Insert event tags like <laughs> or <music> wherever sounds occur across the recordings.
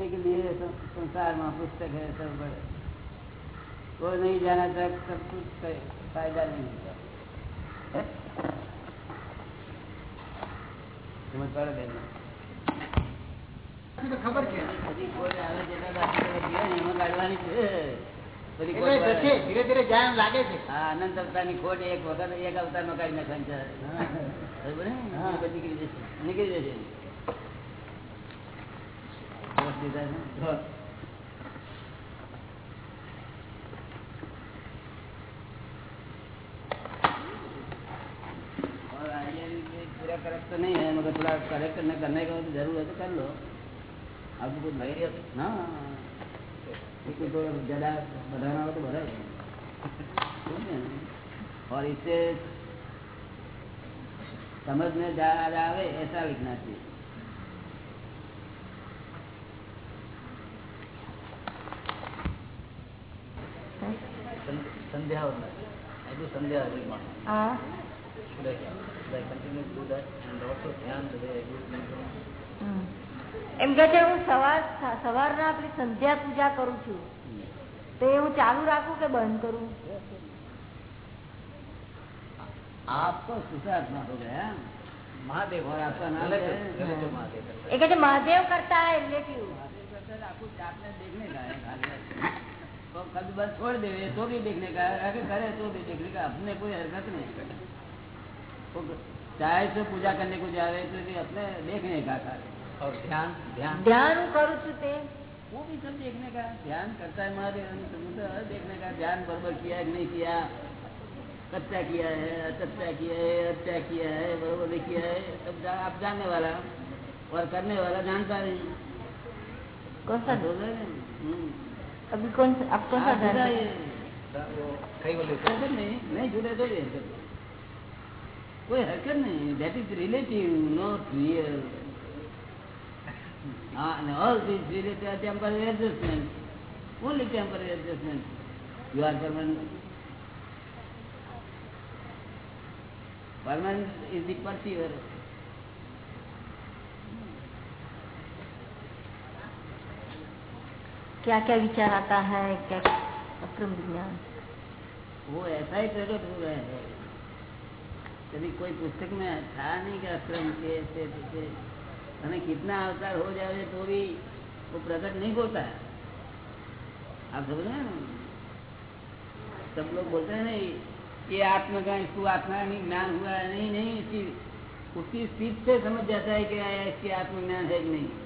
के लिए संसार में पुस्तक है सब बड़े वो नहीं जाना तक सब कुछ फायदा नहीं होता समझ पड़े देना ખબર છે હજી કોઈ આવે જેટલા દાખલા જીવે ને એમાં કાઢવાની છે બધી એટલે કોઈ જશે ધીરે ધીરે જાય એમ લાગે છે હા અનંત અવતારની ખોટ એક વખત એક અવતારમાં કાઢી નાખવાની છે બરાબર ને? હા. એ બધી નીકળી જશે નીકળી જશે દોષ દીધા करेक्ट तो नहीं है मगर थोड़ा करेक्ट करने करने का जरूर है तो कर लो आपको कुछ लग रही हाँ कुछ तो ज़्यादा बढ़ाना हो तो बढ़ाए और इससे समझ में ज़्यादा आवे ऐसा लिखना चाहिए Sandhya I do Sandhya every morning. હા Should I, should I continue to do that? And also Dhyan the way I do it mentally? હમ. એમ કે છે હું સવાર સવારના આપણી સંધ્યા પૂજા કરું છું તો એ હું ચાલુ રાખું કે બંધ કરું आपको सुशात्मा हो गया महादेव और आपका नाम Relative, क्या है? relative Mahadev. એ કે છે મહાદેવ કરતા હે રિલેટિવ महादेव करता है, आपको आपने देखने का है खाली तो बस छोड़ देवे तो भी देखने का आगे करे तो भी देखने का अपने कोई हरकत नहीं करे तो चाहे तो पूजा करने को जा रहे तो भी अपने देखने का कार्य और ध्यान ध्यान। ध्यान करू चुके तो वो भी सब देखने का ध्यान करता है महादेव देखने का ध्यान बरबर किया है नहीं किया? कच्चा किया है अचच्चा किया है अच्छा किया है बरबर ने किया है? सब जा, आप जानने वाला और करने वाला जानता नहीं। कौन सा? बोल रहे अभी कौन सा आप कौन सा हाँ, ध्यान जुदा करते ये वो कई बोले हरकत नहीं नहीं जुड़े तो भी हरकत नहीं। कोई हरकत नहीं that is relative not real and all these relative are temporary adjustment only temporary adjustment you are permanent permanent is the perceiver क्या क्या विचार आता है क्या अक्रम विज्ञान? वो ऐसा ही प्रकट हो रहा है। कभी कोई पुस्तक में था नहीं कि अक्रम के, ऐसे हमें कितना अवतार हो जाए तो भी वो प्रकट नहीं होता है। आप समझ रहे सब लोग बोलते हैं नहीं ये आत्मा का, इसको आत्मा नहीं ज्ञान हुआ है। नहीं नहीं, इसकी उसकी स्पीच से समझ जाता है कि इसकी आत्मज्ञान है कि नहीं।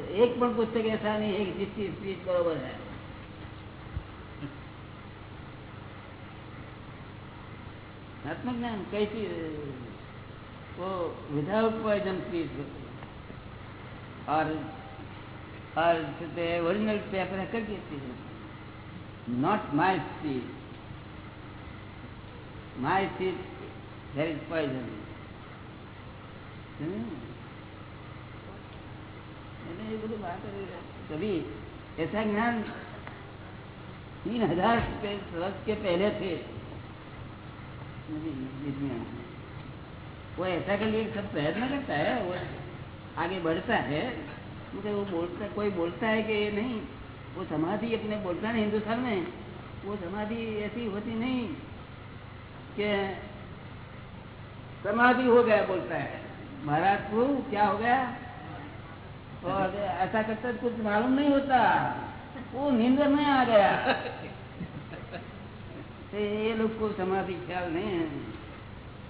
एक पण पुस्तक ऐसा नहीं है कि जिसकी स्पीच बरोबर है। आत्मक ज्ञान कैसी, वो विदाउट पॉइजन स्पीच और और ओरिजिनल पेपर करके speech not my speech my speech there poison कभी ऐसा ज्ञान तीन हज़ार वर्ष के पहले थे। वो ऐसा के लिए सब प्रयत्न करता है, वो आगे बढ़ता है। क्योंकि वो बोलता, कोई बोलता है कि ये नहीं, वो समाधि अपने बोलता नहीं हिंदुस्तान में, वो समाधि ऐसी होती नहीं कि समाधि हो गया बोलता है। महाराज को क्या हो गया? और ऐसा करता तो कुछ मालूम नहीं होता। वो नींद में आ गया। तो ये लोग को समाधि ख्याल नहीं है।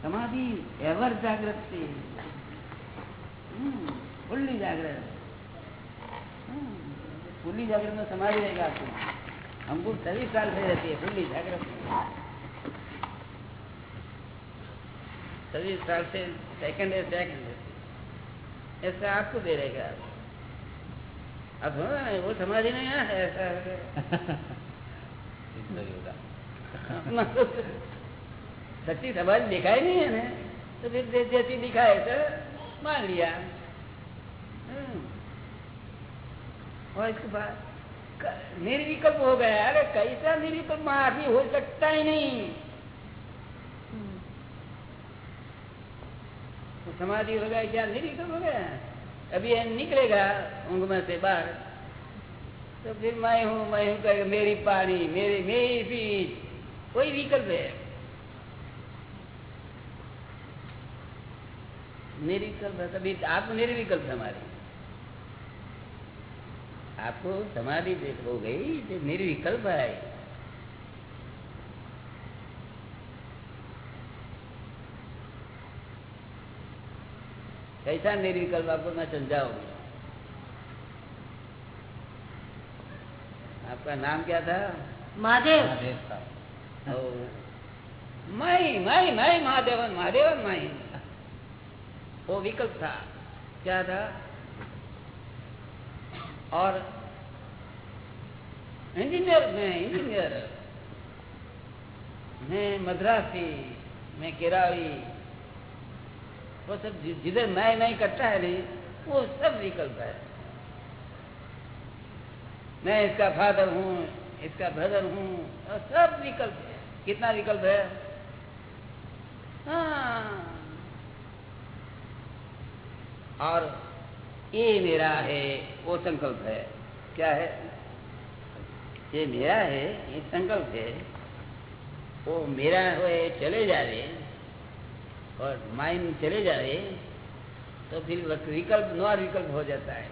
समाधि एवर जागृत थी। फुल्ली जागृत। फुल्ली जागृत में समाधि रहेगा आपको हमको सभी साल से रहती है फुल्ली जागृत। सभी साल से सेकंड है सेकंड ऐसा आपको दे रहेगा। अब हो वो समाधि नहीं है ऐसा <laughs> सच्ची समाधि दिखाई नहीं है ना तो फिर जैसी दिखाए तो मान लिया। और इसके बाद निर्विकल्प हो गया। अरे कैसा निर्विकल्प? आदमी हो सकता ही नहीं। तो समाधि हो गया क्या? निर्विकल्प हो गया। अभी निकलेगा ऊंग में से बाहर। तो फिर मैं हूँ मैं हूँ कहेगा मेरी पानी, मेरी मेरी पीठ, कोई विकल्प है? निर्विकल्प है, तभी आप निर्विकल्प हमारी। आपको समाधि हो गई जो निर्विकल्प है। कैसा निर्विकल्प आपको मैं समझाऊँगा आपका नाम क्या था? महादेव। ओ, माई माई माई महादेवन महादेवन माई वो विकल्प था। क्या था? और इंजीनियर मैं इंजीनियर। मैं मद्रासी मैं केराली वो सब जिधर मैं नहीं करता है नहीं वो सब विकल्प है। मैं इसका फादर हूँ, इसका ब्रदर हूँ सब विकल्प है। कितना विकल्प है? हाँ। और ये मेरा है, वो संकल्प है। क्या है? ये मेरा है, ये संकल्प है। वो मेरा हुए चले जावे और माइंड चले जावे तो फिर विकल्प नौ विकल्प हो जाता है।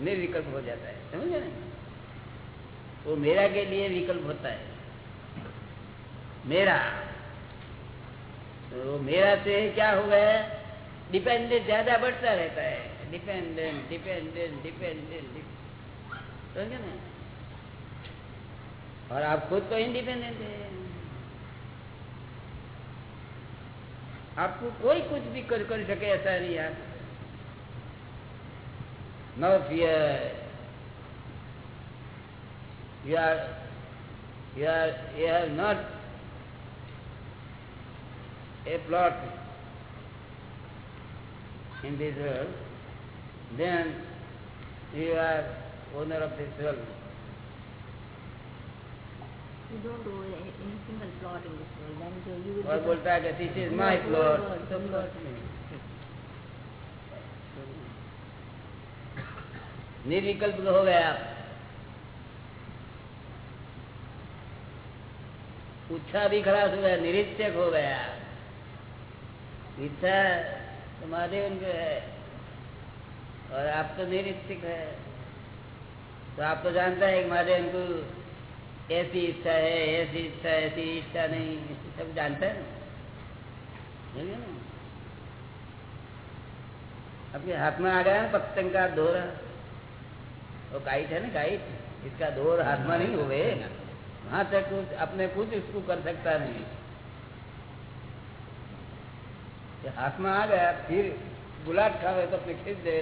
निर्विकल्प हो जाता है, समझे ना? वो मेरा के लिए विकल्प होता है। मेरा। तो मेरा से क्या हो गया? डिपेंडेंट ज़्यादा बढ़ता रहता है। डिपेंडेंट डिपेंडेंट डिपेंडेंट समझे ना? और आप खुद तो इंडिपेंडेंट है। आपको कोई कुछ भी कर कर सके ऐसा नहीं यार no fear you are you are you are not a plot in this world, then you are owner of this world. और बोलता है कि this is my plot. निर्विकल्प हो गया आप उच्छा भी खलास हो गया निरीक्षक हो गया इच्छा तो महादेव उनके है और आप तो निरीक्षक है तो आप तो जानता है कि महादेव उनको ऐसी इच्छा है ऐसी इच्छा है, ऐसी इच्छा नहीं सब जानता है ना। समझे ना? आपके हाथ में आ गया ना पतंग का दोरा। वो काइट है ना काइट इसका दौर हाथ में नहीं हुए वहाँ तक कुछ अपने कुछ इसको कर सकता नहीं। हाथ में आ गया फिर गुलाट खावे तो फिर खींच दे।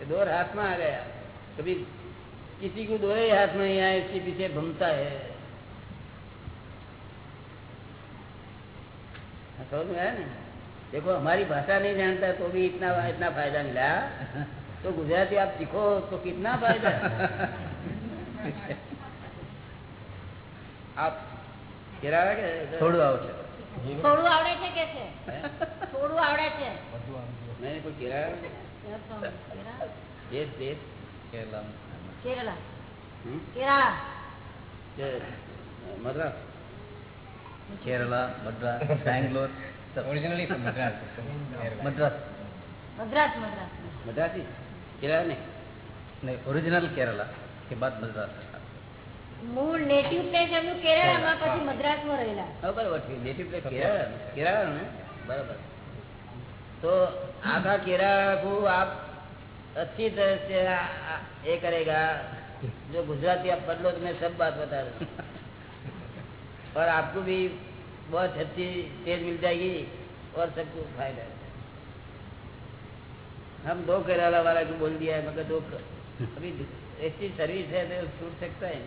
ये हाथ में आ गया। कभी किसी को दोरे हाथ में नहीं आया इसके पीछे घूमता है हाँ, समझ में आया ना देखो हमारी भाषा नहीं जानता तो भी इतना इतना फायदा मिला तो गुजराती आप सीखो तो कितना फायदा आप કેરાવા કે થોડું આવશે થોડું આવડે છે કે છે થોડું આવડે છે નહીં કોઈ કેરાવા દેશ દેશ કેરલા બેંગ્લોર ઓરિજિનલી મદ્રાસ ઓરિજિનલ કેરલા કે બાદ મદ્રાસ. મૂળ નેટિવ પ્લેસ એમનું કેરળામાં પછી મદ્રાસમાં રહેલા. બરાબર નેટિવ પ્લેસ કેરળ કેરળા કેરળાનું બરાબર. તો આખા કેરળા આપ अच्छी तरह से ये करेगा। जो गुजराती आप पढ़ लो तो मैं सब बात बता रहा और आपको भी बहुत अच्छी चीज़ मिल जाएगी और सबको फ़ायदा हम दो केरला वाला को बोल दिया है मगर दो अभी ऐसी सर्विस है तो छूट सकता है।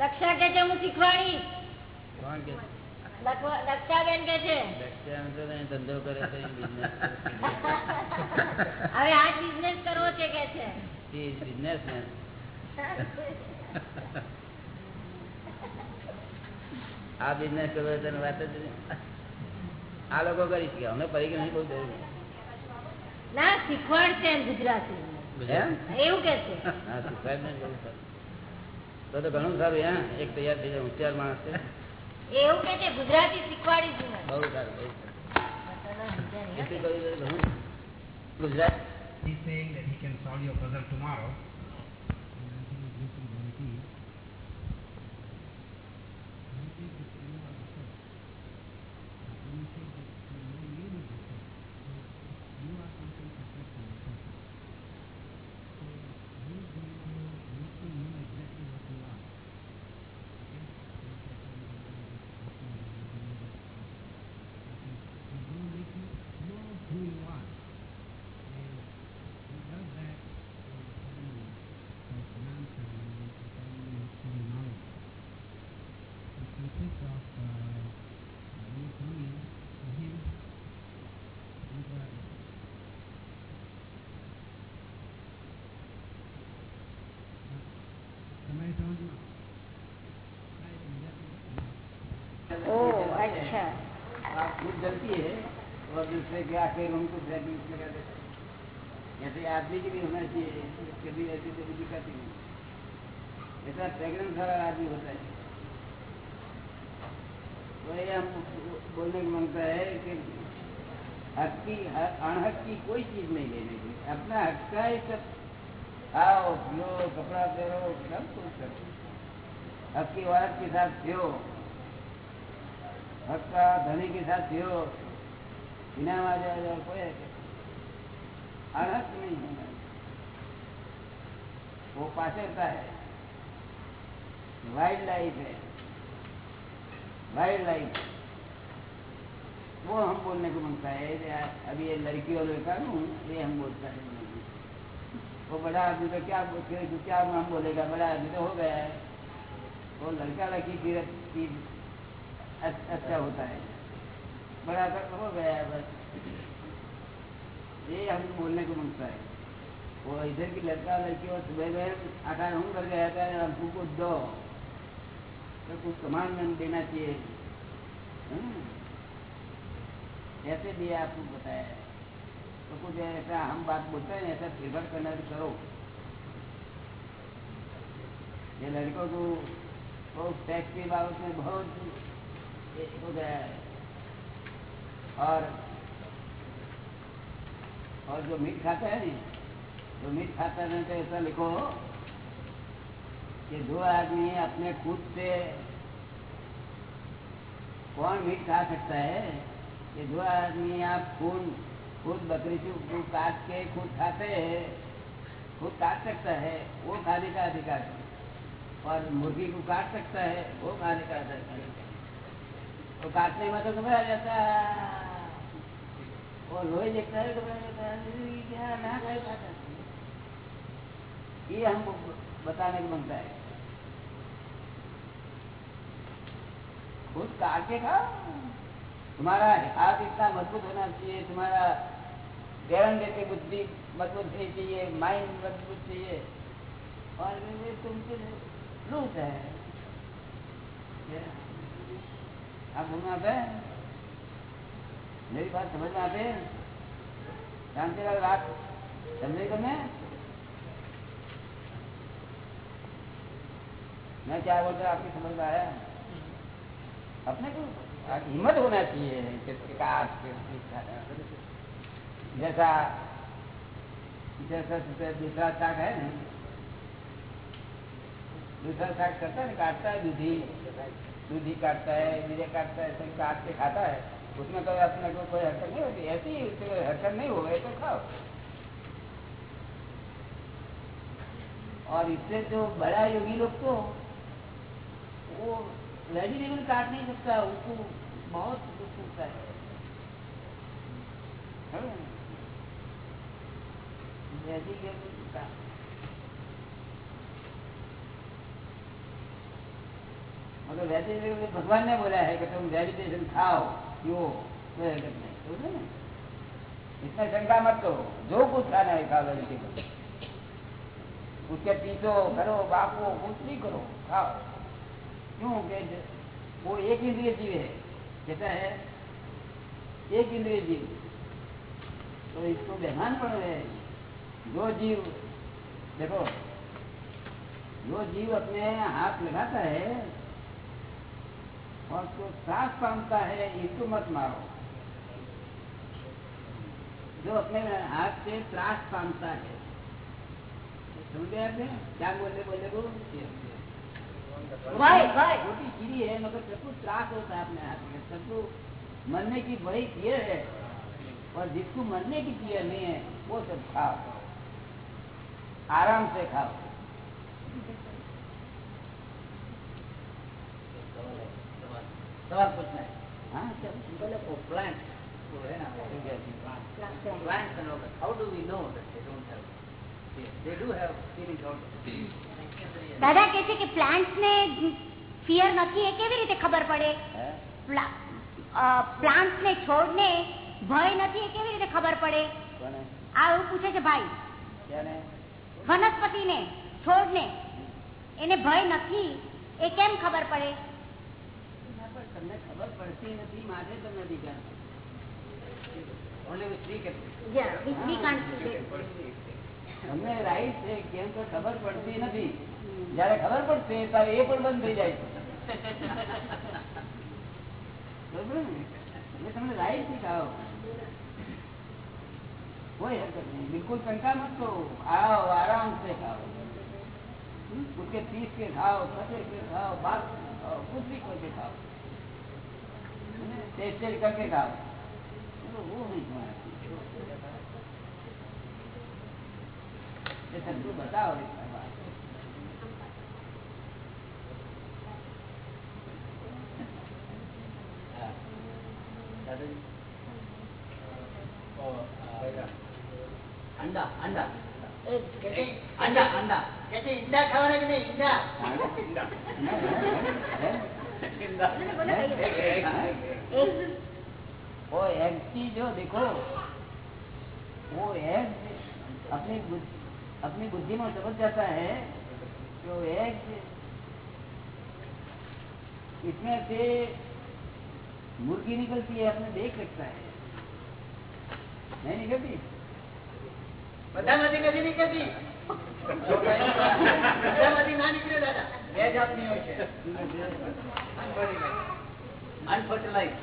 रक्षा के सीखवाड़ी कौन कहते દક્ષાબેન કે છે? લક્ષ્યાંક તો નહીં, ધંધો કરે છે હવે આ બિઝનેસ કરવો છે કે છે? બિઝનેસમેન આ બિઝનેસ કરવો હોય વાત જ. આ લોકો કરી શકે અમે પડી નહીં બહુ જરૂર. ના શીખવાડશે ગુજરાતી. એવું કે છે? હા શીખવાડ તો ઘણું સારું હા એક તૈયાર થઈ જાય હોશિયાર માણસ છે. એવું કે છે ગુજરાતી શીખવાડી છે બહુ સારું બહુ સારું. Gujarat? He's saying that he can solve your puzzle tomorrow. और दूसरे के आके उनको फ्रेगनेंस लगा देते आदमी की भी होना चाहिए ऐसी तो दिक्कत नहीं ऐसा वाला आदमी होता है। तो हम बोलने को माँगता है कि हक की अणहक की कोई चीज़ नहीं लेने की अपना हक का ही सब खाओ, पियो, कपड़ा पहनो, सब कुछ करो। हक की औरत के साथ पियो। हक का धनी के साथ पियो। बिना कोई होना वो पाचरता है वाइल्ड लाइफ है वाइल्ड लाइफ वो हम बोलने को माँगता है अभी ये लड़की और लड़का हूँ ये हम बोलता है वो बड़ा आदमी तो क्या बोल- क्या हम बोलेगा बड़ा आदमी तो हो गया है वो लड़का लड़की की अच्छा होता है तक हो गया बस। ये हम बोलने को माँगता है। वो इधर की लड़का लड़की और सुबह में आकार हम कर गया था, हमको कुछ दो। तो कुछ कमांडमेंट देना चाहिए। हम्म? ऐसे भी आपको बताया है। तो कुछ ऐसा हम बात बोलते हैं, ऐसा फेवर करना भी करो। ये लड़कों को टैक्स की बाबत में बहुत हो गया है। और और जो मीट खाता है ना जो मीट खाता है तो ऐसा लिखो कि दो आदमी अपने खुद से कौन मीट खा सकता है? कि दो आदमी आप खून, खुद बकरी से काट के खुद खाते हैं, खुद काट सकता है, वो खाने का अधिकार है। और मुर्गी को काट सकता है, वो खाने का अधिकार है। तो काटने में तो घबरा जाता है। वो लोही देखता है घबरा जाता है "अरे, क्या ना खाए खाता ये बताने को है। खुद तुम्हारा हाथ इतना मज़बूत होना चाहिए तुम्हारा गैरन देते बुद्धि मज़बूत होनी चाहिए माइंड मज़बूत चाहिए। और तुमसे लूट है। आप में हैं। मेरी बात समझ में आते हैं? शांतिलाल रात। समझे तुमने मैं। क्या बोलता आपकी समझ में आया? अपने को हिम्मत होना चाहिए जैसा जैसा दूसरा शाक है ना? दूसरा शाक करता है, काटता है, दूधी। दूधी काटता है मीरे काटता है, सब काट के खाता है। उसमें कोई अपने को कोई हरकत नहीं होती। ऐसी ही हरकत नहीं हो गई तो खाओ। और इससे जो बड़ा योगी लोग तो वो वेजिटेबल काट नहीं सकता, उसको बहुत दुख होता है। का मगर वेजिटेबल भगवान ने बोला है कि तुम वेजिटेशन खाओ। ना इतना शंका मत करो, जो कुछ खाना है खाओ वेजिटेबल उसके पीछो करो बापो कुछ नहीं करो, खाओ। क्यों? वो एक इंद्रिय जीव है, कहता है, एक इंद्रिय जीव। तो इसको बेमान पण है। जो जीव, देखो, जो जीव अपने हाथ लगाता है और तो त्रास पामता है इसको मत मारो। जो अपने हाथ से त्रास पामता है। समझ आपने? क्या बोले बोले को? छोटी कीड़ी है मगर सबको त्रास होता है अपने हाथ में। सबको मरने की बड़ी फियर है। और जिसको मरने की फियर नहीं है वो सब खाओ। आराम से खाओ। सवाल पूछना है हाँ चल बोले वो प्लांट वो है ना plant and all how do we know that they don't have they do have feeling out દાદા કે છે કે પ્લાન્ટ્સ ને ફિયર નથી એ કેવી રીતે ખબર પડે है? પ્લાન્ટ્સ ને છોડ ને ભય નથી એ કેવી રીતે ખબર પડે કોને આ એવું પૂછે છે ભાઈ ક્યાંને? વનસ્પતિ ને છોડ ને એને ભય નથી એ કેમ ખબર પડે we- we can't see it. તમને રાઈટ છે કેમ તો ખબર પડતી નથી જયારે ખબર પડશે ત્યારે એ પણ બંધ થઈ જાય બરોબર ને? એટલે તમને રાઈટ શીખાવો कोई हरकत नहीं बिल्कुल शंका मत करो खाओ आराम से खाओ हम्म? उसके पीस के खाओ कटे के खाओ बात खाओ कुछ भी करके खाओ टेस्ट करके खाओ तो वो नहीं खाना ये सबको बताओ इसका बात दादाजी वो जो देखो वो अपनी अपनी बुद्धि में समझ जाता है जो एग्ज इसमें से मुर्गी निकलती है अपने देख सकता है नहीं निकलती बदामती नहीं निकलती ना निकले दादा બે જાતની હોય છે અનફર્ટિલાઇઝ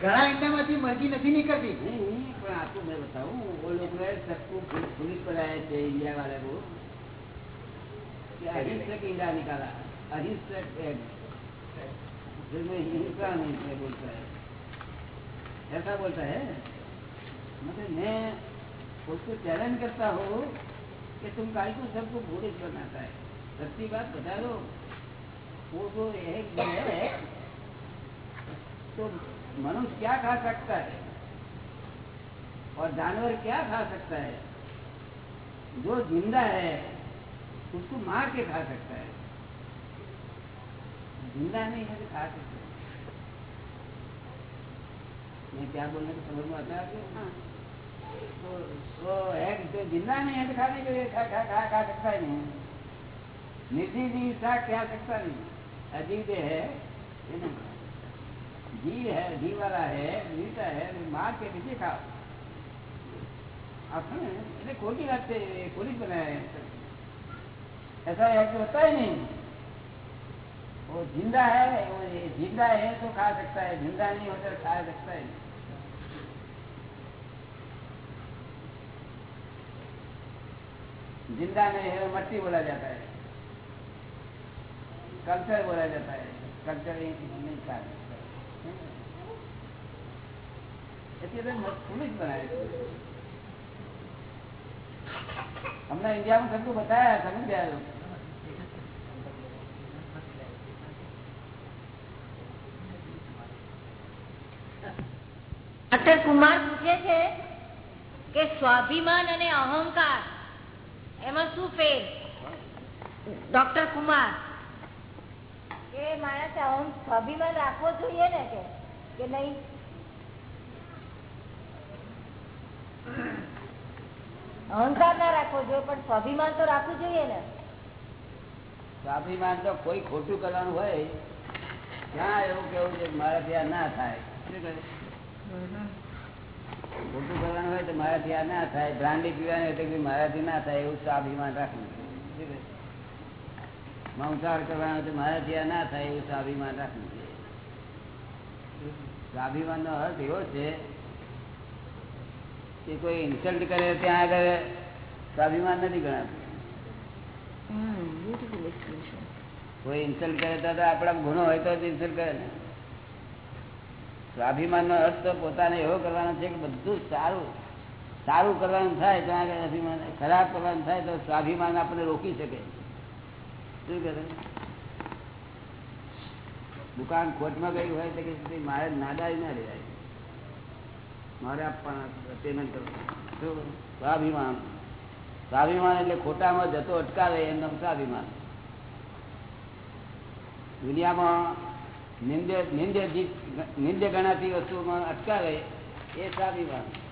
ઘણા ઈંડામાંથી મરઘી નથી નીકળતી नहीं पर आपको मैं बताऊं वो लोग ने सबको पुल- पुलिस पर आए थे इंडिया वाले को कि अहिंसक इंडा निकाला अहिंसक एग जिसमें हिंसा नहीं है बोलता है ऐसा बोलता है मतलब मैं उसको चैलेंज करता हूँ कि तुम काय को सबको पुलिस बनाता है सच्ची बात बता दो। वो जो एक है? तो मनुष्य क्या खा सकता है? और जानवर क्या खा सकता है? जो ज़िंदा है उसको मार के खा सकता है। ज़िंदा नहीं है तो खा सकता है। मैं क्या बोलने को समझ में आता है आपको? तो वो एक जो ज़िंदा नहीं है तो खाने के लिए खा खा खा खा सकता ही नहीं? निर्जीव जीव शाक खा सकता नहीं अजीव है ये नहीं जीव है जीव वाला है जीवता है तो मार के पीछे खाओ आप समझे? એટલે ખોટી વાત છે એ પોલીસ બનાવે ऐसा एक्ट होता ही नहीं वो जिंदा है वो ये जिंदा है तो खा सकता है जिंदा नहीं होता तो खा सकता है जिंदा नहीं है वो मट्टी बोला जाता है कल्चर बोला जाता है कल्चर नहीं खा सकता એટલે તો पुलिस बनाए हमने इंडिया में सबको बताया समझ गया लोग ડોક્ટર કુમાર પૂછે છે કે સ્વાભિમાન અને અહંકાર એમાં શું ફેર ડોક્ટર કુમાર કે માણસે અહં સ્વાભિમાન રાખવો જોઈએ ને કે નહીં? અહંકાર ના રાખવો જોઈએ, પણ સ્વાભિમાન તો રાખવું જોઈએ ને. સ્વાભિમાન તો કોઈ ખોટું કરવાનું હોય ના એવું કેવું છે મારા ત્યાં ના થાય? ખોટું કરવાનું હોય તો મારાથી આ ના થાય બ્રાન્ડી પીવાનું હોય તો મારાથી ના થાય, એવું સ્વાભિમાન રાખવું મંસાર કરવાનો તો મારાથી આ ના થાય એવું સ્વાભિમાન રાખવું છે. સ્વાભિમાન નો અર્થ એવો છે કે કોઈ ઇન્સલ્ટ કરે ત્યાં આગળ સ્વાભિમાન નથી ગણાતું. કોઈ ઇન્સલ્ટ કરે તો આપણા ગુનો હોય તો ઇન્સલ્ટ કરે ને. સ્વાભિમાન નો અર્થ તો પોતાને એવો કરવાનો છે કે બધું સારું સારું કરવાનું થાય ત્યાં આગળ અભિમાન ખરાબ કરવાનું થાય તો સ્વાભિમાન આપણને રોકી શકે. શું કરે? દુકાન ખોટમાં હોય તો કે મારે નાદારી ના રહેવાય. મારે આપવાના પેમેન્ટ કરવું સ્વાભિમાન. સ્વાભિમાન એટલે ખોટામાં જતો અટકાવે, એમ સ્વાભિમાન. દુનિયામાં નિંદ્ય નિંદ્ય નિંદ્ય ગણાતી વસ્તુમાં અટકાવે, એ સ્વાભિमान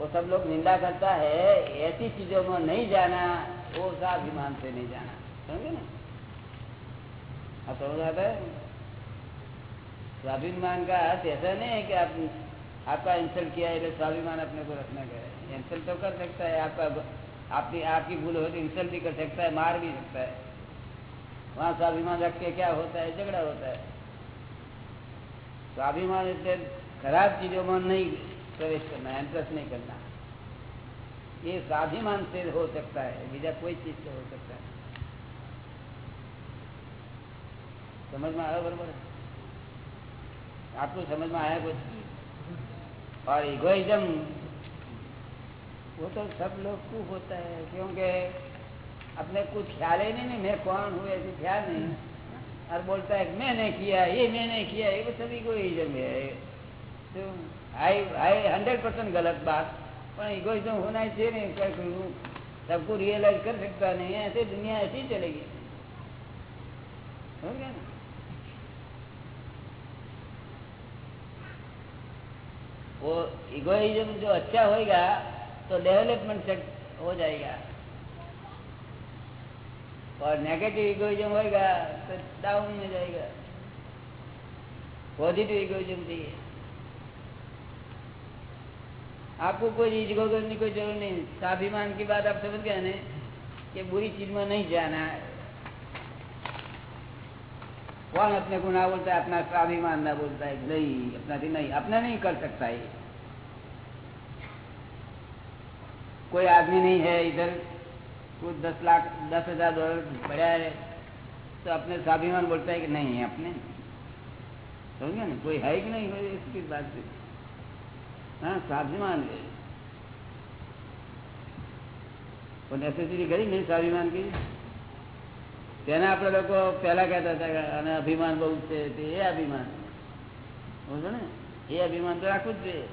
वो सब लोग निंदा करता है, ऐसी चीज़ों में नहीं जाना, वो साभिमान से नहीं जाना। समझे ना? आप समझ आता है? स्वाभिमान का अर्थ ऐसा नहीं है कि आप, आपका इंसल्ट किया है स्वाभिमान अपने को रखना गया इंसल्ट तो कर सकता है, आपका आपकी आपकी भूल हो तो इंसल्ट भी कर सकता है, मार भी सकता है। वहाँ स्वाभिमान रख के क्या होता है? झगड़ा होता है। स्वाभिमान इससे खराब चीज़ों में नहीं प्रवेश करना इंटरेस्ट नहीं करना। ये स्वाभिमान से हो सकता है बीजा कोई चीज़ से हो सकता है। समझ में आया बरबर? आपको समझ में आया कुछ? और इगोइजम वो तो सब लोग को होता है क्योंकि अपने कुछ ख्याल ही नहीं, नहीं मैं कौन हूँ ऐसे ख्याल नहीं। और बोलता है मैंने किया ये मैंने किया ये सभी को इज्म है। तो आई हंड्रेड परसेंट गलत बात पर इगोइज्म होना ही चाहिए नहीं सबको रियलाइज़ कर सकता नहीं है ऐसे दुनिया ऐसी चलेगी समझ गया ना वो इगोइज्म जो अच्छा होएगा तो डेवलपमेंट सेट हो जाएगा और नेगेटिव इगोइज्म होएगा तो डाउन में जाएगा पॉजिटिव इगोइज्म चाहिए आपको कोई इगोइज्म की कोई ज़रूरत नहीं। स्वाभिमान की बात आप समझ गए कि बुरी चीज़ में नहीं जाना है। कौन अपने को ना बोलता है, अपना स्वाभिमान ना बोलता है नहीं, अपना भी नहीं, अपना नहीं कर सकता ये। कोई आदमी नहीं है इधर कुछ दस लाख, दस हज़ार डॉलर बढ़ा है तो अपने स्वाभिमान बोलता है कि नहीं है अपने। समझ गया ना? कोई है कि नहीं है इसकी बात से हाँ स्वाभिमान है કોઈ નેસેસિટી કરી નહીં સ્વાભિમાન की તેને આપણે લોકો પહેલા કહેતા હતા કે અને અભિમાન બહુ છે તે એ અભિમાન સમજો ને એ અભિમાન તો રાખવું જ જોઈએ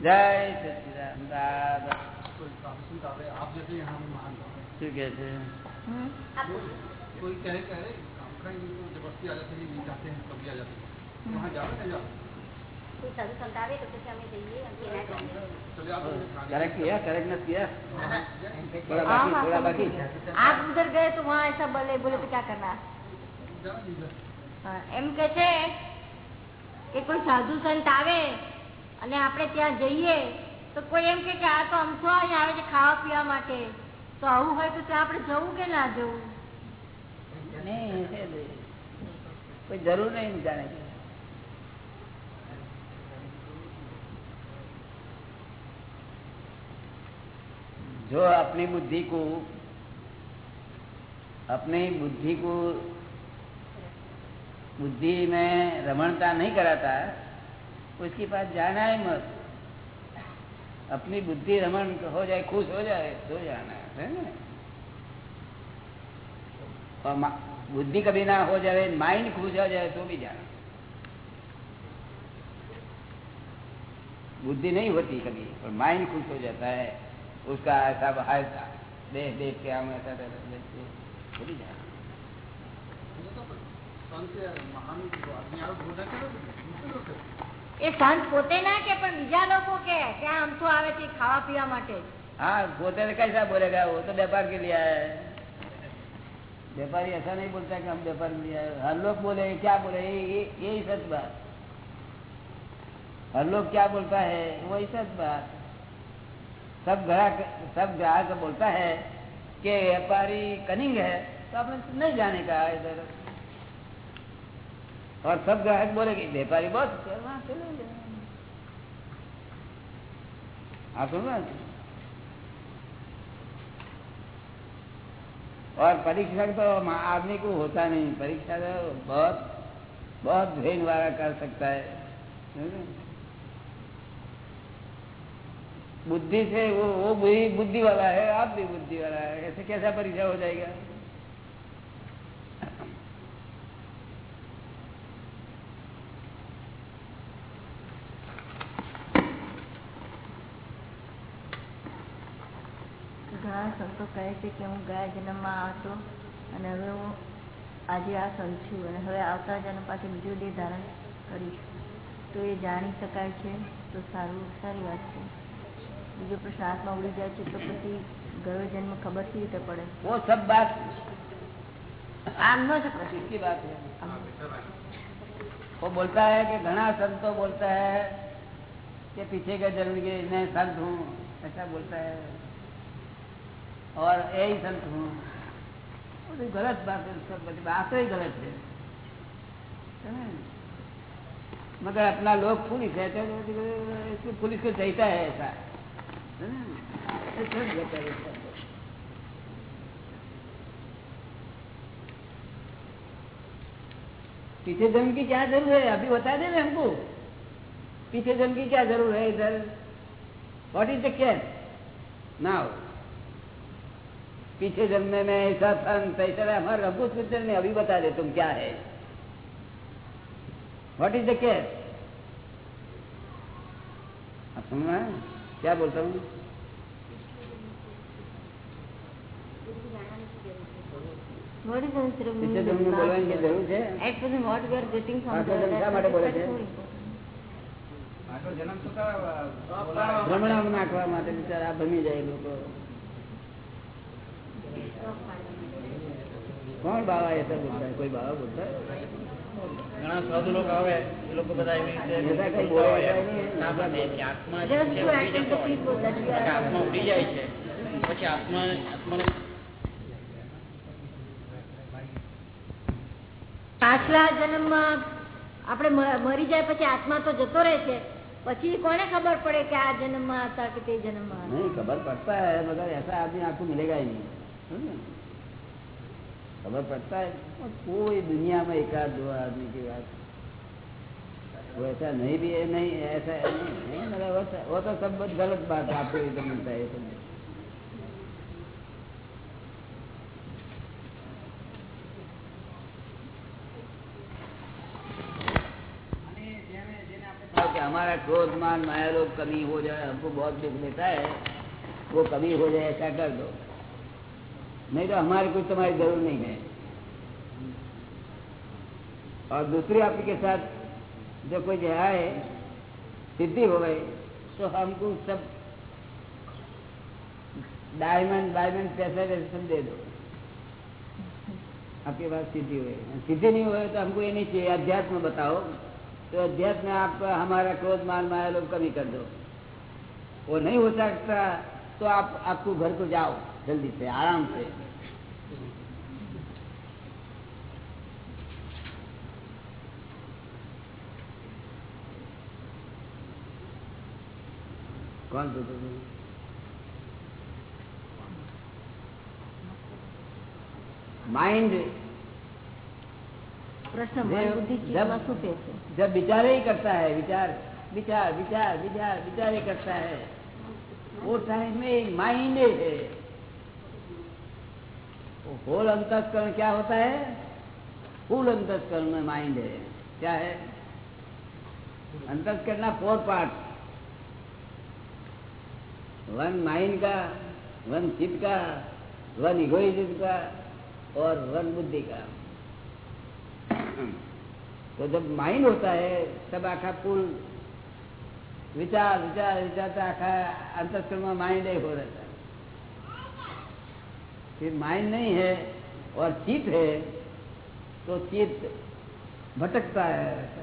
જય સચિદાન દાદા आप जैसे यहाँ महान શું કે છે कोई कहे कहे कहीं जबरदस्ती आ जाते हैं नहीं जाते हैं कभी आ जाते हैं वहाँ जाओ नहीं जाओ કોઈ સાધુ સંત આવે તો પછી અમે જઈએ એમ કે ના જઈએ चले आप करेक्ट किया करेक्ट न किया थोड़ा हाँ, बाकी हाँ, थोड़ा समझ बाकी गए। आप उधर गए तो वहाँ ऐसा बोले बोले तो क्या करना जाना नहीं હા, એમ કે છે કે કોઈ સાધુ સંત આવે અને આપણે ત્યાં જઈએ તો કોઈ એમ કે કે આ તો અમથો અહીં આવે છે ખાવા પીવા માટે તો આવું હોય તો ત્યાં આપણે જવું કે ના જવું नहीं ऐसे नहीं। कोई जो अपनी बुद्धि को, अपनी बुद्धि को बुद्धि में रमणता नहीं कराता उसके पास जाना है मत। अपनी बुद्धि रमण हो जाए, खुश हो जाए तो जाना है और बुद्धि कभी ना हो जाए माइंड खुश हो जाए तो भी जाना। बुद्धि नहीं होती कभी, और माइंड खुश हो जाता है। उसका ऐसा हाय देख देख के हम ऐसा ऐसा देख के तो भी जाना संत महान जो आदमी आवे वो ना चलो दूसरे लोग चलो। એ સંત પોતે ના કે પણ બીજા લોકો કે ત્યાં અમથો આવે છે ખાવા પીવા માટે हाँ पोते तो कैसा बोलेगा वो तो व्यापार के लिए आया है व्यापारी ऐसा नहीं बोलता कि हम व्यापार में लिया है। हर लोग बोले क्या बोले ये ये- यही सच बात हर लोग क्या बोलता है वही सच बात सब ग्राहक सब ग्राहक बोलता है कि व्यापारी कनिंग है तो आपने नहीं जाने का इधर। और सब ग्राहक बोले कि व्यापारी बहुत आप सुन रहे और परीक्षा तो आदमी को होता नहीं। परीक्षा तो बहुत बहुत ब्रेन वाला कर सकता है। बुद्धि से वो वो बुद्धि बुद्धि वाला है आप भी बुद्धि वाला है ऐसे कैसा परीक्षा हो जाएगा ઘણા સંતો કહે છે કે હું ગયા જન્મમાં આવતો અને હવે હું આજે આ સંત છું અને હવે આવતા જન્મ પાછળ બીજો દેહ ધારણ કરીશ તો એ જાણી શકાય છે તો સારું સારી વાત છે બીજો પ્રશ્ન આત્મા ઉડી જાય છે તો પછી ગયો જન્મ ખબર કેવી રીતે પડે वो सब बात આમનો જ પ્રશ્ન किसकी बात है वो बोलता है कि घना संतो बोलता है कि पीछे के जन्म के मैं संत हूँ ऐसा बोलता है और यही संत हूँ वो तो गलत बात है सब बड़ी बात ही गलत है समझे? मगर अपना लोग पुलिस है तो इसको पुलिस को चाहता है ऐसा पीछे जन्म की क्या ज़रूर है? अभी बता दे हमको। पीछे जन्म की क्या ज़रूर है इधर? What is the care now पीछे जन्म में ऐसा था ऐसा हमारे रघु मित्र ने अभी बता दे तुम क्या है। वॉट इज़ द केयर आप हैं? क्या बोलता हूँ What is the answer of પીછે meaning જન્મ of બોલવાની કે past જરૂર છે At present, what we are getting from પાછો the જન્મ શા માટે બોલે છે? that's more important. આટલો જન્મ તો કા- ભ્રમણામાં નાખવા માટે બિચારા ભમી જાય લોકો કોણ બાવા ऐसा बोलता है कोई बाबा बोलता है ઘણા સાધુ લોકો આવે એ લોકો બધા એવી રીતે આત્મા ઉડી જાય છે. પછી આત્મા આત્માને પાછલા જન્મમાં આપણે મરી જાય પછી આત્મા તો જતો રહે છે. પછી કોને ખબર પડે કે આ જન્મમાં હતા કે તે જન્મમાં નહીં ખબર પડતા મગર એસા આદમી આખું મિલેગા નહીં ही समझे? खबर पड़ता है कोई दुनिया में एक आध दो आदमी की बात वो ऐसा नहीं भी है नहीं ऐसा नहीं, नहीं मगर वो तो- सब गलत बात है, आपको एकदम मिलता है ये हमारा क्रोध मान माया लोग कमी हो जाए हमको बहुत दुख देता है वो कमी हो जाए ऐसा कर दो नहीं तो हमारे कुछ तुम्हारी ज़रूर नहीं है। और दूसरी आपके साथ जो जो है, सिद्धि हो गई तो हमको सब डायमंड डायमंड पैसे सब दे दो। आपके पास सिद्धि हुई सिद्धि नहीं हुई तो हमको ये नहीं चाहिए, अध्यात्म बताओ। तो अध्यात्म आप हमारा क्रोध, मान, माया लोग कमी कर दो। वो नहीं हो सकता तो आप, आपको घर को जाओ। जल्दी से आराम से कौन पूछे थे? माइंड પ્રશ્ન મન જે- બુદ્ધિ જબ- ચિત્તમાં શું ફેર છે जब विचार ही करता है विचार विचार विचार विचार विचार ही करता है वो टाइम में माइंड है वो होल अंतस्करण क्या होता है? फुल अंतस्करण में माइंड है। क्या है? अंतस्करण ना फोर पार्ट वन माइंड का वन चित का वन इगोइज्म का और वन बुद्धि का। तो जब माइंड होता है, तब आखा पुल विचार विचार विचार तो आखा अंतस्करण में माइंड ही हो रहता है। फिर माइंड नहीं है और चित है तो चित भटकता है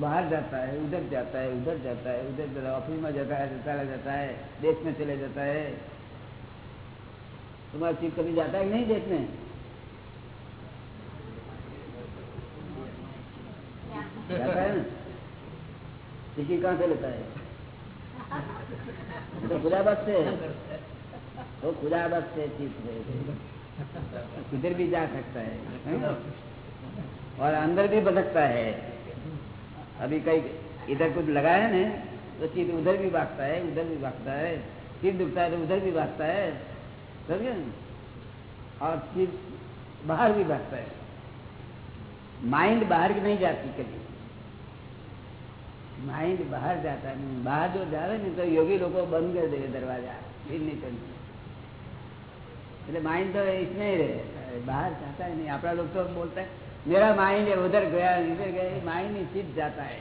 बाहर जाता है, उधर जाता है, उधर जाता है, उधर जाता है ऑफ़िस में जाता है, चला जाता है, देश में चले जाता है। तुम्हारा चित कभी जाता है नहीं देश में? जाता है ना? कहाँ से लेता है? तो खुदाबाद से तो बस से है किधर भी जा सकता है और अंदर भी भटकता है। अभी कहीं इधर कुछ लगा है ना तो चीज़ उधर भी भागता है, उधर भी भागता है। चित दुखता है तो उधर भी भागता है। समझे ना? और चीज़ बाहर भी भागता है। माइंड बाहर की नहीं जाती कभी। माइंड बाहर जाता है बाहर जो जा रहे नहीं तो योगी लोग बंद कर देंगे दरवाज़ा। फिर नहीं करते એટલે માઇન્ડ તો इसमें ही रहे बाहर जाता है नहीं अपना लोग तो बोलते हैं मेरा माइंड है उधर गया इधर गया माइंड ही चित जाता है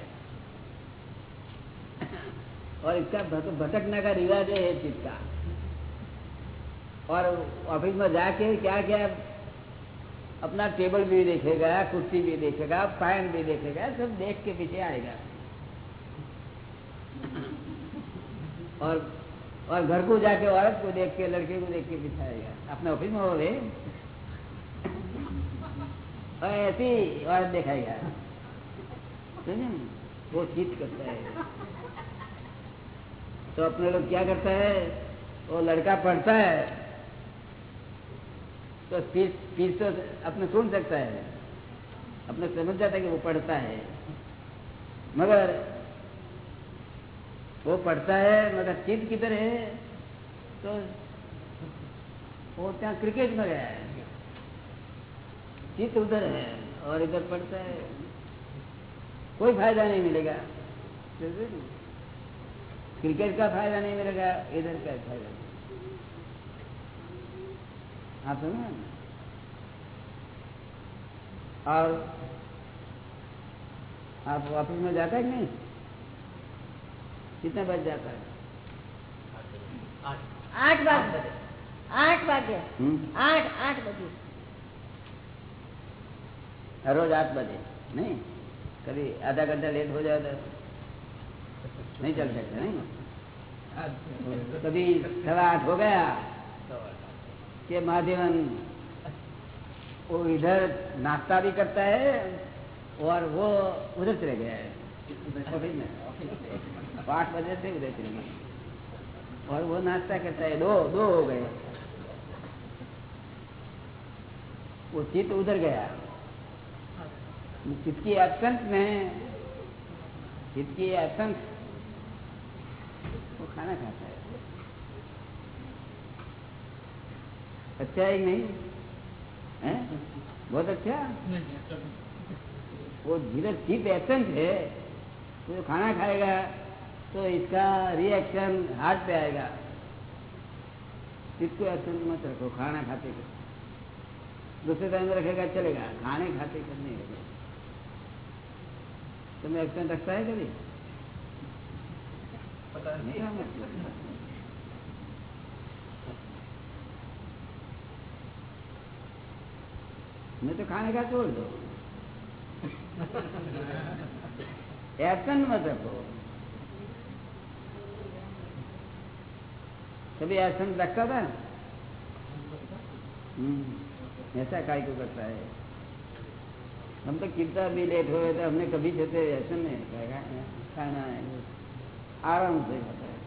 और इसका भट- भटकने का रिवाज है चित का और ऑफिस में जाके क्या क्या अपना टेबल भी देखेगा कुर्सी भी देखेगा फैन भी देखेगा सब देख के पीछे आएगा और और घर को जाके औरत को देख के, लड़के को देख के पीछे आएगा अपने ऑफ़िस में बोले और ऐसी औरत दिखाएगा वो चीत करता है। तो अपने लोग क्या करता है? वो लड़का पढ़ता है। तो फ़ीस फ़ीस तो अपने सुन सकता है। अपने समझ जाता है कि वो पढ़ता है। मगर वो पढ़ता है, मगर चित किधर है? तो वो ત્યાં क्रिकेट में गया है। चित उधर है और इधर पढ़ता है। कोई फ़ायदा नहीं मिलेगा। क्रिकेट का फ़ायदा नहीं मिलेगा, इधर का फ़ायदा आप समझे? और आप ऑफ़िस में जाता है कि नहीं? कितने बज जाता है? आठ बजे। आठ वागे हम्म। आठ आठ बजे। हर रोज आठ बजे। नहीं? कभी आधा घंटा लेट हो जाता तो नहीं चल सकता नहीं? तो कभी सवा आठ हो गया। कि महादेवन वो इधर नाश्ता भी करता है और वो उधर चले गया है। वो आठ बजे से उधर चले गए और वो नाश्ता करता है दो दो हो गए। वो चित्त उधर गया। चित्त की एबसेंस में चित्त की एबसेंस वो खाना खाता है। अच्छा है नहीं? है? बहुत अच्छा? वो जिधर चित्त एबसेंस है तो खाना खाएगा तो इसका रिएक्शन हार्ट पे आएगा। इसको एबसेंस मत रखो खाना खाते कर। दूसरे टाइम रखेगा चलेगा। खाने खाते कर नहीं रखेगा तुम्हें एबसेंट रखता है कभी? नहीं। मैं तो खाने का छोड़ दो। <laughs> एक्शन मत रखो। कभी एबसेंट रखता था हम्म, ऐसा काय को करता है हम तो कितना भी लेट हो तो हमने कभी जैसे ऐसा नहीं कहा खाना है आराम से खाता है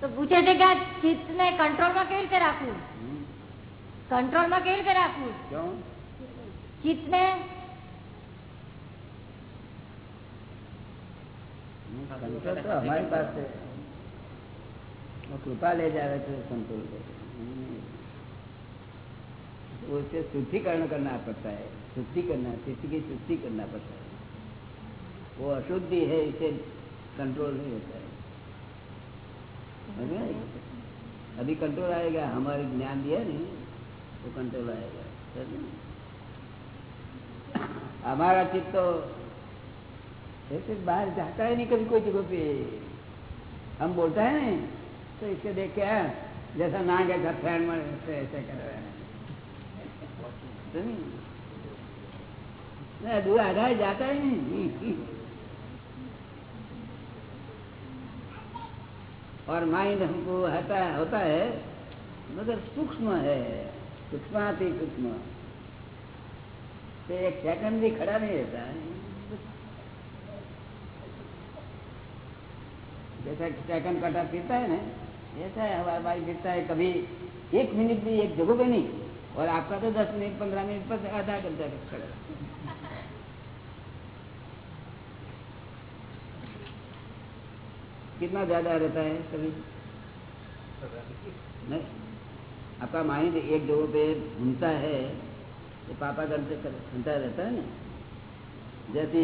તો પૂછે છે કે આ ચિત્તને કંટ્રોલમાં કેવી રીતે રાખવું हम्म, કંટ્રોલમાં કેવી રીતે રાખવું क्यों ચિત્તને शुद्धि करना चित्त की शुद्धि करना पड़ता है वो अशुद्धि है इसे कंट्रोल नहीं होता है? अभी कंट्रोल आएगा हमारे ज्ञान दिया नहीं तो कंट्रोल आएगा हमारा चित्त तो ऐसे बाहर जाता है नहीं कभी कोई जगह पे। हम बोलता है ना तो इसके देख के "हाँ, जैसा ना गया फ्रेंड में ऐसे ऐसे कर रहे हैं। नहीं दूर आधा जाता ही नहीं। और माइंड हमको हता होता है मगर सूक्ष्म है। सूक्ष्माति सूक्ष्म। तो एक सेकंड भी खड़ा नहीं रहता है जैसा सेकंड कटा फिरता है ना, ऐसा है हमारा बाइक फिरता है, कभी एक मिनट भी एक जगह पे नहीं, और आपका तो दस मिनट पंद्रह मिनट पर आधा घंटा खड़ा कितना ज़्यादा रहता है कभी? नहीं। आपका माइंड एक जगह पे घूमता है तो पापा घर से घूमता रहता है ना। जैसे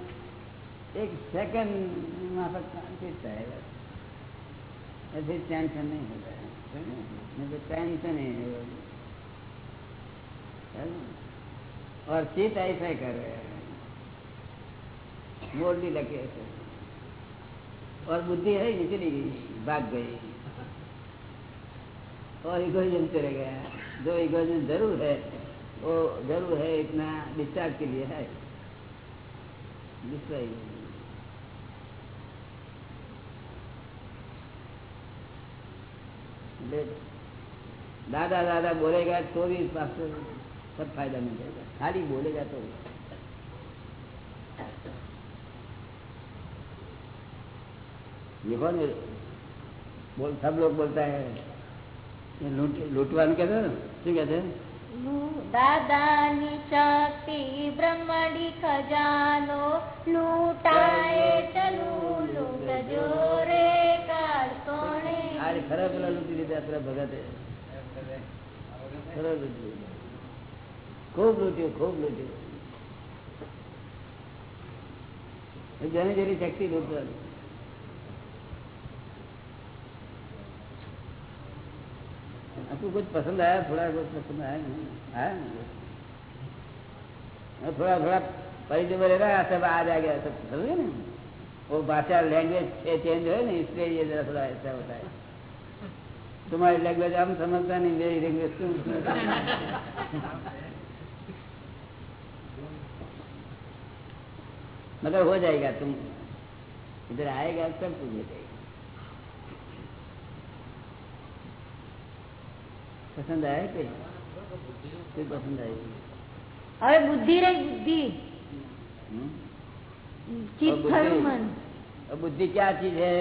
एक सेकंड वहाँ पर शांति ऐसे टेंशन नहीं होता है? नहीं तो टेंशन ही है गए? और चित ऐसा कर रहे हैं। मोड़ भी लगे ऐसे। और बुद्धि है ही चली गई भाग गई। और इगोइजम चले गया। जो इगोइजम ज़रूर है, वो ज़रूर है, इतना डिस्चार्ज के लिए है। दूसरा egoism। दादा दादा बोलेगा तो भी आपको सब फायदा मिल जाएगा खाली बोलेगा तो ये कौन है? बोल सब लोग बोलता है ये लूट लूटवान कहते हैं ना શું कहते हैं દાદાની શક્તિ બ્રહ્મડી ખજાનો લૂટાય ચલુ લૂટ જોરે કાળ કોણે આ ખરા પેલા લૂંટી લીધા પેલા ભગતે ખરા લૂંટી લીધા ખૂબ લૂંટ્યું ખૂબ લૂંટ્યું જેની જેની શક્તિ લૂંટવાની आपको कुछ पसंद आया थोड़ा बहुत पसंद आया नहीं आया ना और थोड़ा थोड़ा परिचय में रहा सब आ जाएगा सब समझे ना वो भाषा लैंग्वेज चेंज है ना इसलिए ये जरा थोड़ा ऐसा होता है तुम्हारी लैंग्वेज हम समझता नहीं मेरी लैंग्वेज तुम मगर मतलब हो जाएगा तुम इधर आएगा सब कुछ हो जाएगा। पसंद आया कोई कोई पसंद आएगी अरे बुद्धि रे बुद्धि। हम्म। बुद्धि क्या चीज़ है?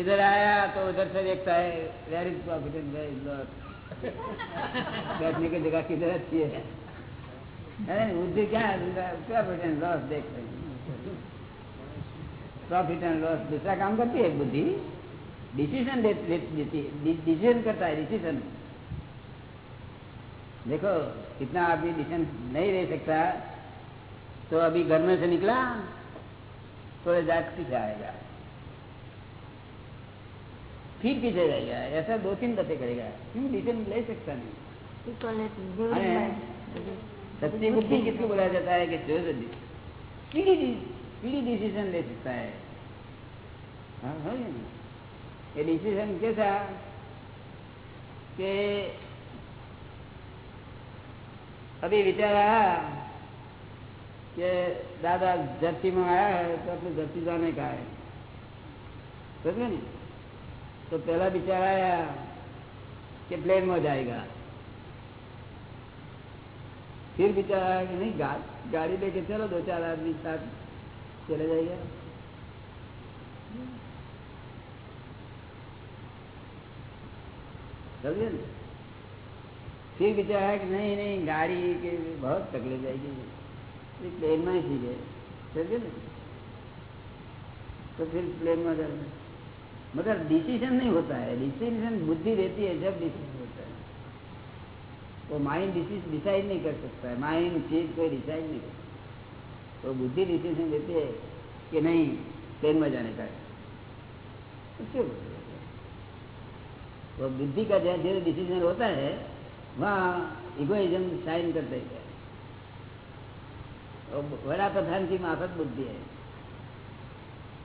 इधर आया तो उधर से देखता है वेर इज़ प्रॉफिट बैठने की जगह किधर अच्छी है? है बुद्धि क्या है? प्रॉफिट एंड लॉस देखते हैं। प्रॉफिट एंड लॉस दूसरा काम करती है बुद्धि। डिसीज़न देती डिसीज़न करता है डिसीज़न देखो इतना आदमी डिसीज़न नहीं ले सकता तो अभी घर में से निकला, थोड़े जाट पीछे आएगा। फिर पीछे जाएगा ऐसा दो तीन दफे करेगा। क्यों डिसीज़न ले सकता नहीं? सच्ची बुद्धि किसको बोला जाता है कि जो स्पीडी डिसीज़न ले सकता है। हाँ है? ये डिसीज़न कैसा? कि अभी विचार आया कि दादा धरती में आया है तो अपने धरती जाने का है। समझ नहीं? तो पहला विचार आया कि प्लेन में जाएगा। फिर विचार आया कि नहीं गा, गाड़ी लेके चलो दो चार आदमी साथ चले जाइए। समझे फिर विचार आया कि नहीं नहीं गाड़ी के बहुत तकलीफ़ जाएगी प्लेन में ही है समझे ना? तो फिर प्लेन में जाना मगर डिसीजन नहीं होता है डिसीजन बुद्धि देती है जब डिसीजन होता है तो माइंड डिसाइड नहीं कर सकता है माइंड चीज कोई डिसाइड नहीं कर सकता तो बुद्धि डिसीजन देती है कि नहीं ट्रेन में जाने का है तो क्यों वो बुद्धि का जहाँ जो डिसीजन होता है वहाँ इगोइज्म साइन कर देता है और वड़ा प्रधान की माफक बुद्धि है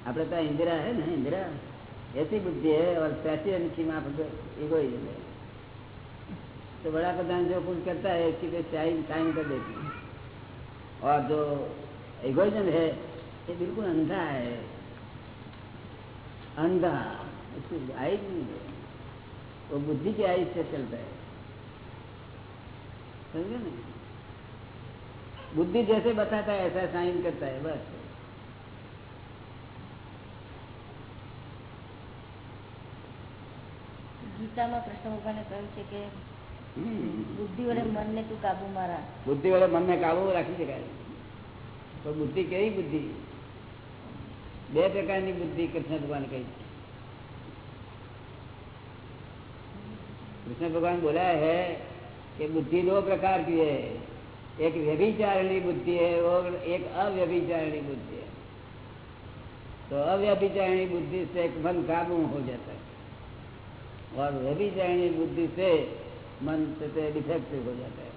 આપણે ત્યાં इंदिरा है ना इंदिरा ऐसी बुद्धि है और है तो बड़ा प्रधान जो कुछ करता है उसकी पे साइन साइन कर देती है। और जो इगोइज्म है, ये बिल्कुल अंधा है। अंधा, उसकी आई नहीं है। वो बुद्धि की आई से चलता है। समझे ना? बुद्धि जैसे बताता है, ऐसा साइन करता है, बस। ગીતામાં કૃષ્ણ ભગવાને કહ્યું છે કે હમ. બુદ્ધિ વડે મનને તું કાબુમાં રાખ બુદ્ધિ વડે મનને કાબુ રાખી શકાય તો બુદ્ધિ કેવી બુદ્ધિ બે પ્રકારની બુદ્ધિ કૃષ્ણ ભગવાન કહી છે कृष्ण भगवान बोला है कि बुद्धि दो प्रकार की है एक व्यभिचारिणी बुद्धि है और एक अव्यभिचारिणी बुद्धि है तो अव्यभिचारिणी बुद्धि से एक मन काबू हो जाता है और व्यभिचारिणी बुद्धि से मन से डिफेक्टिव हो जाता है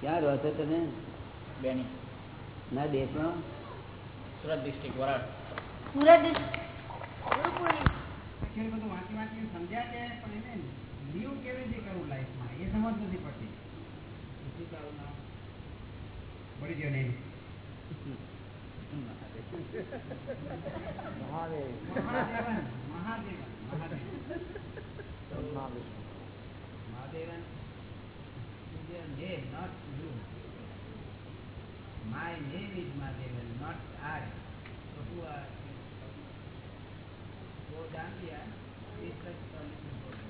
ક્યાં રહો છો તમે બેની ના દેશમાં સુરત ડિસ્ટ્રિક્ટ વરાડ સુરત Actually બધું વાંચી વાંચીને સમજ્યા છે My name is Mahadevan, not I. So who are you? वो जान लिया इस तक solution हो गया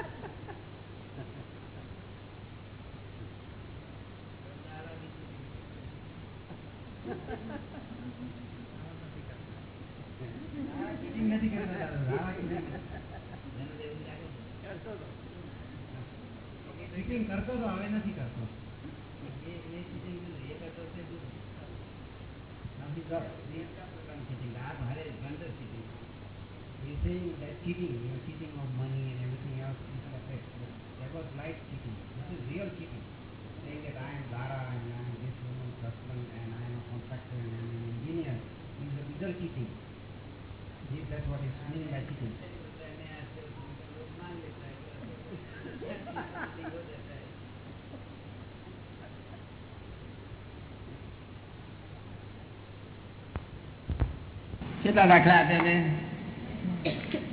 કેટલા દાખલા આપ્યા મેં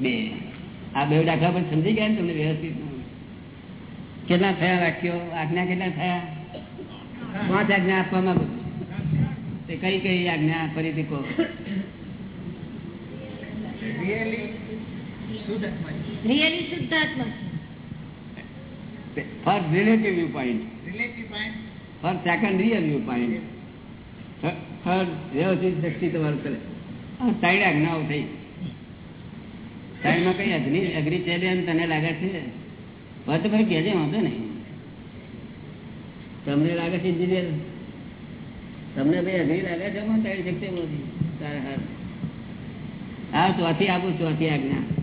બે. આ બે દાખલા પણ સમજી ગયા ને તમને વ્યવસ્થિત? કેટલા થયા વાક્યો? આજ્ઞા કેટલા થયા? પાંચ આજ્ઞા આપવા માંગુ છું. તે કઈ કઈ આજ્ઞા ફરીથી કહો first relative viewpoint first second real viewpoint third વ્યવસ્થિત દ્રષ્ટિ તમારું કરે. ત્રણ આજ્ઞાઓ થઈ. ત્રણમાં કઈ અગ્નિ અગ્નિ છે બેન, તને લાગે છે? વાત ફરી કહેજે, વાંધો નહીં. તમને લાગે છે ઇન્જિનિયર તમને ભાઈ અઘરી લાગે છે પણ ત્રણ શકશે બોલી તારા હાથ. હા ચોથી આપું ચોથી આજ્ઞા.